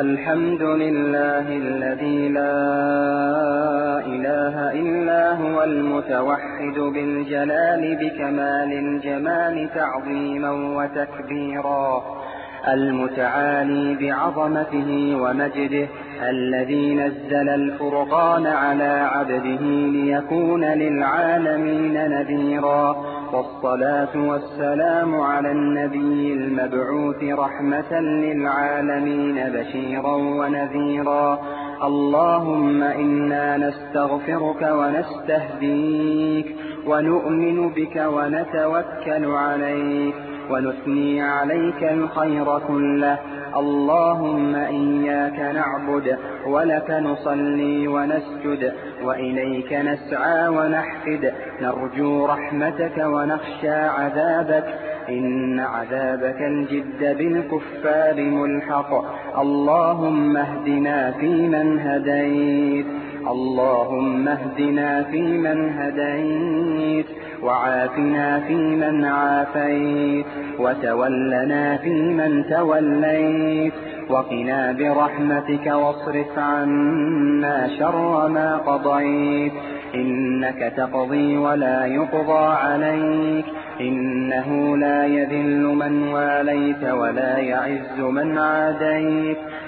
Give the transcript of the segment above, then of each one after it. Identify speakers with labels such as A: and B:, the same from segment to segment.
A: الحمد لله الذي لا إله إلا هو المتوحد بالجلال بكمال الجمال تعظيما وتكبيرا. المتعالي بعظمته ومجده الذي نزل الفرقان على عبده ليكون للعالمين نذيرا. والصلاة والسلام على النبي المبعوث رحمة للعالمين بشيرا ونذيرا. اللهم إنا نستغفرك ونستهديك ونؤمن بك ونتوكل عليك. ونثني عليك الخير كله. اللهم إياك نعبد ولك نصلي ونسجد وإليك نسعى ونحفد. نرجو رحمتك ونخشى عذابك. إن عذابك الجد بالكفار ملحق. اللهم اهدنا فيمن هديت. اللهم اهدنا فيمن هديت وعافنا فيمن عافيت وتولنا فيمن توليت وقنا برحمتك واصرف عنا شر ما قضيت إنك تقضي ولا يقضى عليك إنه لا يذل من واليت ولا يعز من عاديت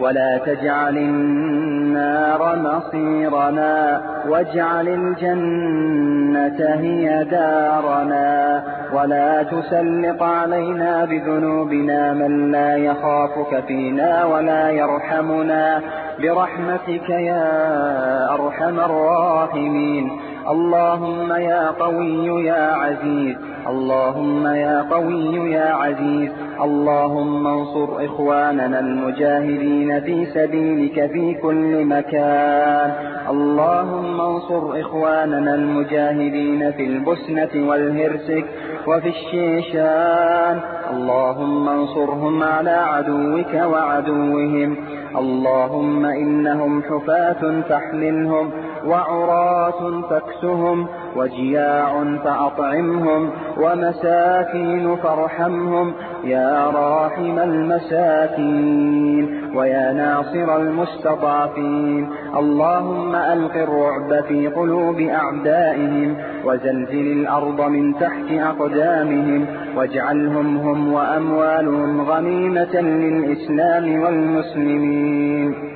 A: ولا تجعل النار مصيرنا واجعل الجنة هي دارنا ولا تسلط علينا بذنوبنا من لا يخافك فينا ولا يرحمنا برحمتك يا أرحم الراحمين. اللهم يا قوي يا عزيز. اللهم يا قوي يا عزيز اللهم انصر إخواننا المجاهدين في سبيلك في كل مكان. اللهم انصر إخواننا المجاهدين في البسنة والهرسك وفي الشيشان. اللهم انصرهم على عدوك وعدوهم. اللهم إنهم حفاة فاحملهم. وعراة فاكسهم وجياع فأطعمهم ومساكين فارحمهم يا راحم المساكين ويا ناصر المستضعفين اللهم ألق الرعب في قلوب أعدائهم وزلزل الأرض من تحت أقدامهم واجعلهم هم وأموالهم غنيمة للإسلام والمسلمين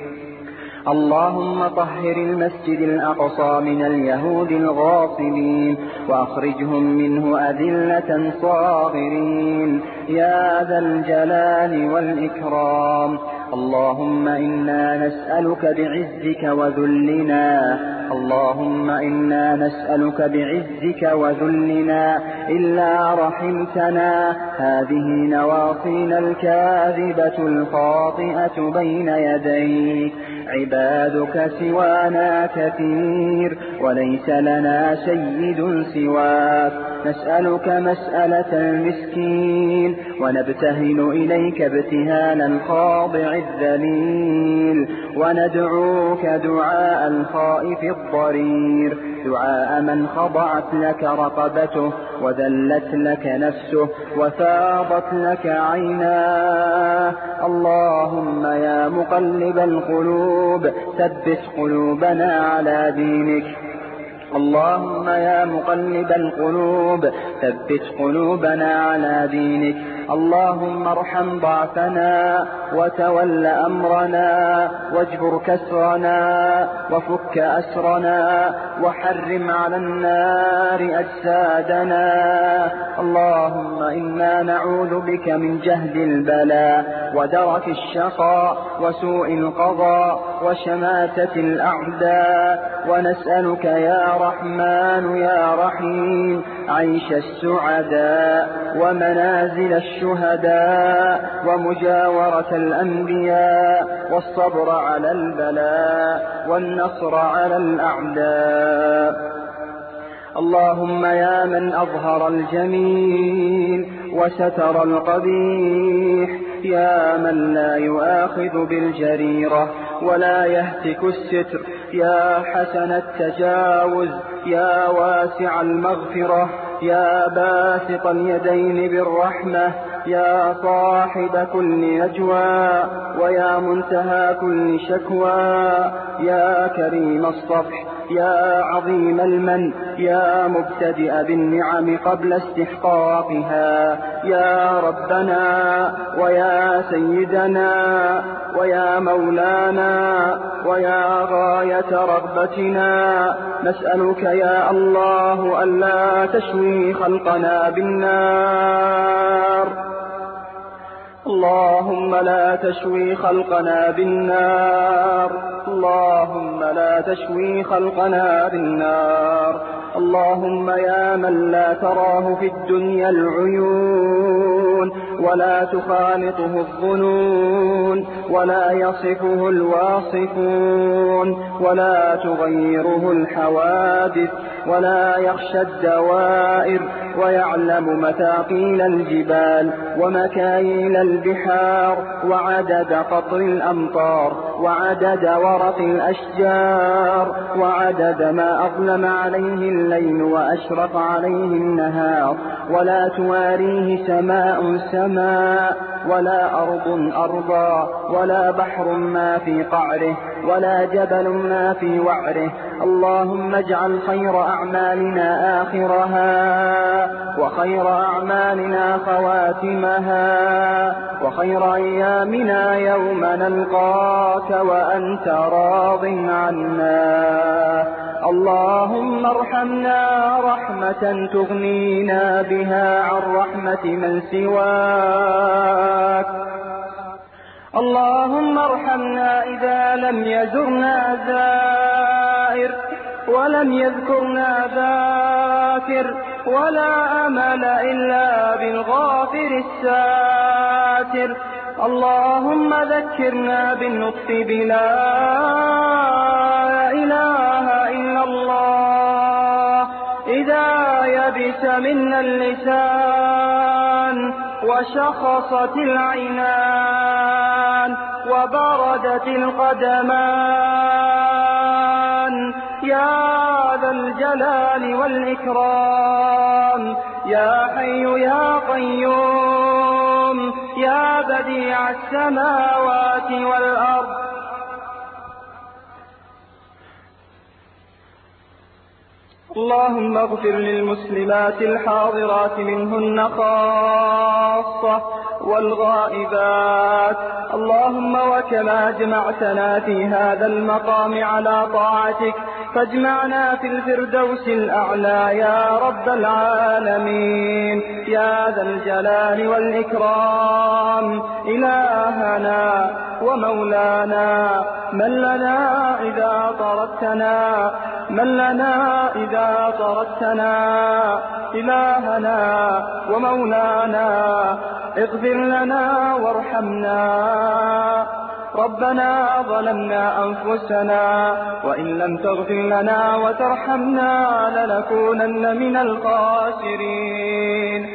A: اللهم طهر المسجد الأقصى من اليهود الغاصبين وأخرجهم منه أذلة صاغرين. يا ذا الجلال والإكرام. اللهم إنا نسألك بعزك وذلنا اللهم إنا نسألك بعزك وذلنا إلا رحمتنا. هذه نواصينا الكاذبة الخاطئة بين يديك. عبادك سوانا كثير وليس لنا سيد سواك. نسألك مسألة المسكين ونبتهل إليك ابتهال الخاضع الذليل. وندعوك دعاء الخائف الضرير دعاء من خضعت لك رقبته وذلت لك نفسه وفاضت لك عيناه. اللهم يا مقلب القلوب ثبت قلوبنا على دينك. اللهم يا مقلب القلوب ثبت قلوبنا على دينك. اللهم ارحم ضعفنا وتول أمرنا واجبر كسرنا وفك وفك أسرنا وحرم على النار أجسادنا. اللهم إنا نعوذ بك من جهد البلاء ودرك الشقاء وسوء القضاء وشماتة الأعداء. ونسألك يا رحمن يا رحيم عيش السعداء ومنازل الشهداء ومجاورة الأنبياء والصبر على البلاء والنصر على الأعداء. اللهم يا من أظهر الجميل وستر القبيح يا من لا يؤاخذ بالجريرة ولا يهتك الستر. يا حسن التجاوز يا واسع المغفرة يا باسط اليدين بالرحمة يا صاحب كل نجوى ويا منتهى كل شكوى يا كريم الصفح يا عظيم المن يا مبتدئ بالنعم قبل استحقاقها يا ربنا ويا سيدنا ويا مولانا ويا غاية رغبتنا نسألك يا الله ألا تشوي خلقنا بالنار اللهم لا تشوي خلقنا بالنار. اللهم لا تشوي خلقنا بالنار. اللهم يا من لا تراه في الدنيا العيون ولا تخالطه الظنون ولا يصفه الواصفون ولا تغيره الحوادث ولا يخشى الدوائر ويعلم مثاقيل الجبال ومكاييل البحار وعدد قطر الأمطار وعدد ورق الأشجار وعدد ما أظلم عليه الليل وأشرق عليه النهار ولا تواريه سماء سماء ولا أرض أرضا ولا بحر ما في قعره ولا جبل ما في وعره اللهم اجعل خير أعمالنا آخرها وخير أعمالنا خواتمها وخير أيامنا يوم نلقاك وأنت راض عنا اللهم ارحمنا رحمة تغنينا بها عن رحمة من سواك. اللهم ارحمنا إذا لم يزرنا زائر ولم يذكرنا ذاكر ولا أمل إلا بالغافر الساتر. اللهم ذكرنا بالنطق بلا إله يبس منا اللسان وشخصت العينان وبردت القدمان. يا ذا الجلال والإكرام. يا حي يا قيوم. يا بديع السماوات والأرض. اللهم اغفر للمسلمات الحاضرات منهن خاصة والغائبات. اللهم وكما جمعتنا في هذا المقام على طاعتك. فاجمعنا في الفردوس الأعلى يا رب العالمين. يا ذا الجلال والإكرام إلهنا ومولانا من لنا إذا طردتنا من لنا إذا طردتنا إلهنا ومولانا اغفر لنا وارحمنا. ربنا ظلمنا أنفسنا وإن لم تغفر لنا وترحمنا لنكونن من الخاسرين.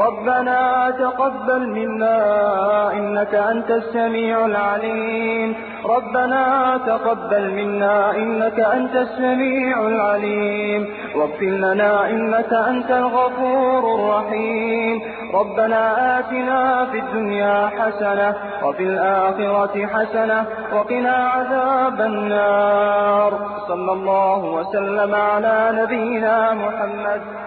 A: ربنا تقبل منا إنك أنت السميع العليم. ربنا تقبل منا إنك أنت السميع العليم. واغفر لنا إنك أنت الغفور الرحيم. ربنا آتنا في الدنيا حسنة وفي الآخرة حسنة وقنا عذاب النار. صلى الله وسلم على نبينا محمد.